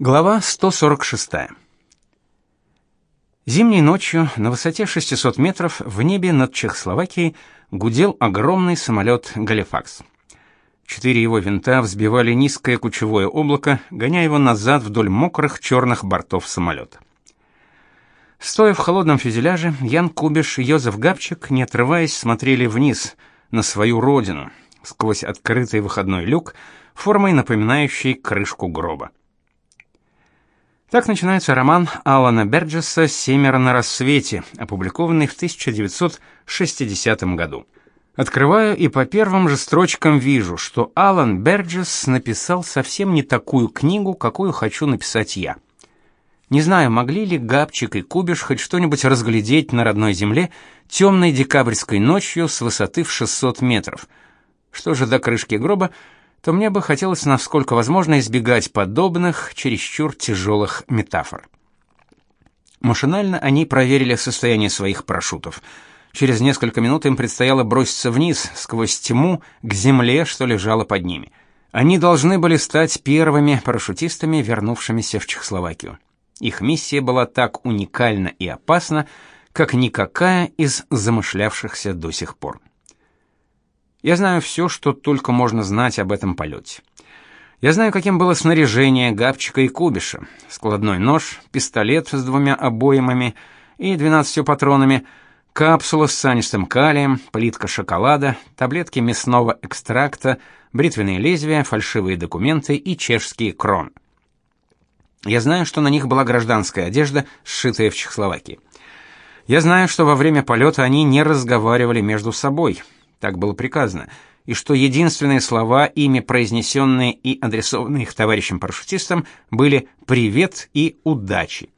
Глава 146. Зимней ночью на высоте 600 метров в небе над Чехословакией гудел огромный самолет «Галифакс». Четыре его винта взбивали низкое кучевое облако, гоняя его назад вдоль мокрых черных бортов самолета. Стоя в холодном фюзеляже, Ян Кубиш и Йозеф Габчик, не отрываясь, смотрели вниз, на свою родину, сквозь открытый выходной люк, формой напоминающий крышку гроба. Так начинается роман Алана Берджеса «Семеро на рассвете», опубликованный в 1960 году. Открываю и по первым же строчкам вижу, что Алан Берджес написал совсем не такую книгу, какую хочу написать я. Не знаю, могли ли Габчик и Кубиш хоть что-нибудь разглядеть на родной земле темной декабрьской ночью с высоты в 600 метров. Что же до крышки гроба, то мне бы хотелось насколько возможно избегать подобных чересчур тяжелых метафор. Машинально они проверили состояние своих парашютов. Через несколько минут им предстояло броситься вниз, сквозь тьму, к земле, что лежало под ними. Они должны были стать первыми парашютистами, вернувшимися в Чехословакию. Их миссия была так уникальна и опасна, как никакая из замышлявшихся до сих пор. Я знаю все, что только можно знать об этом полете. Я знаю, каким было снаряжение Габчика и Кубиша. Складной нож, пистолет с двумя обоймами и двенадцатью патронами, капсула с санистым калием, плитка шоколада, таблетки мясного экстракта, бритвенные лезвия, фальшивые документы и чешские крон. Я знаю, что на них была гражданская одежда, сшитая в Чехословакии. Я знаю, что во время полета они не разговаривали между собой – так было приказано, и что единственные слова, ими произнесенные и адресованные их товарищам-парашютистам, были «привет» и «удачи».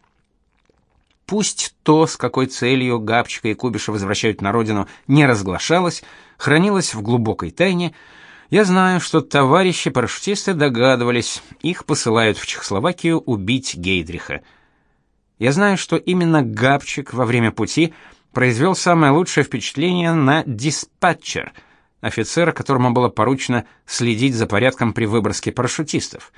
Пусть то, с какой целью Габчика и Кубиша возвращают на родину, не разглашалось, хранилось в глубокой тайне, я знаю, что товарищи-парашютисты догадывались, их посылают в Чехословакию убить Гейдриха. Я знаю, что именно Габчик во время пути – произвел самое лучшее впечатление на диспатчер, офицера, которому было поручено следить за порядком при выброске парашютистов.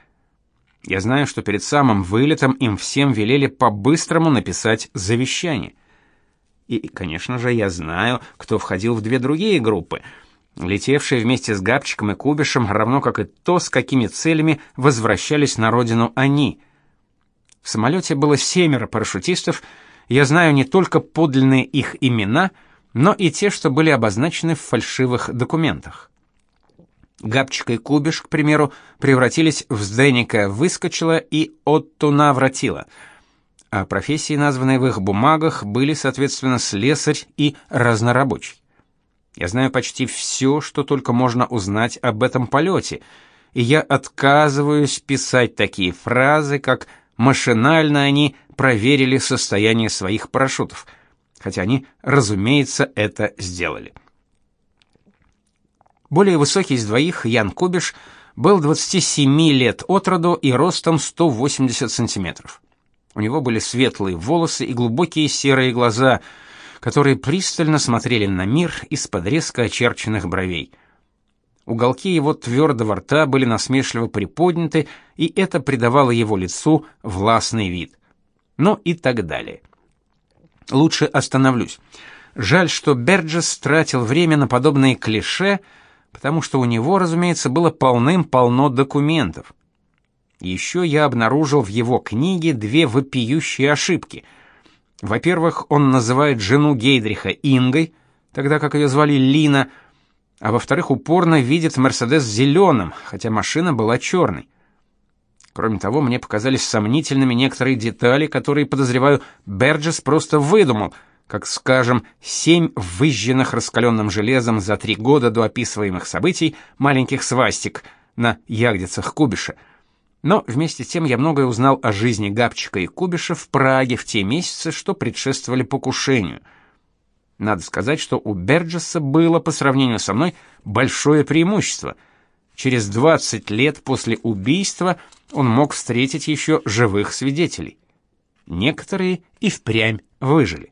Я знаю, что перед самым вылетом им всем велели по-быстрому написать завещание. И, конечно же, я знаю, кто входил в две другие группы, летевшие вместе с Габчиком и Кубишем, равно как и то, с какими целями возвращались на родину они. В самолете было семеро парашютистов, я знаю не только подлинные их имена, но и те, что были обозначены в фальшивых документах. Габчик и Кубиш, к примеру, превратились в Сденика Выскочила и Оттуна Вратила, а профессии, названные в их бумагах, были, соответственно, слесарь и разнорабочий. Я знаю почти все, что только можно узнать об этом полете, и я отказываюсь писать такие фразы, как Машинально они проверили состояние своих парашютов, хотя они, разумеется, это сделали. Более высокий из двоих, Ян Кубиш, был 27 лет от роду и ростом 180 сантиметров. У него были светлые волосы и глубокие серые глаза, которые пристально смотрели на мир из-под резко очерченных бровей. Уголки его твердого рта были насмешливо приподняты, и это придавало его лицу властный вид. Ну и так далее. Лучше остановлюсь. Жаль, что Берджес тратил время на подобные клише, потому что у него, разумеется, было полным-полно документов. Еще я обнаружил в его книге две вопиющие ошибки. Во-первых, он называет жену Гейдриха Ингой, тогда как ее звали Лина – а во-вторых, упорно видит Мерседес зеленым, хотя машина была черной. Кроме того, мне показались сомнительными некоторые детали, которые, подозреваю, Берджес просто выдумал, как, скажем, семь выжженных раскаленным железом за три года до описываемых событий маленьких свастик на ягодицах Кубиша. Но вместе с тем я многое узнал о жизни Габчика и Кубиша в Праге в те месяцы, что предшествовали покушению — надо сказать, что у Берджеса было по сравнению со мной большое преимущество. Через 20 лет после убийства он мог встретить еще живых свидетелей. Некоторые и впрямь выжили.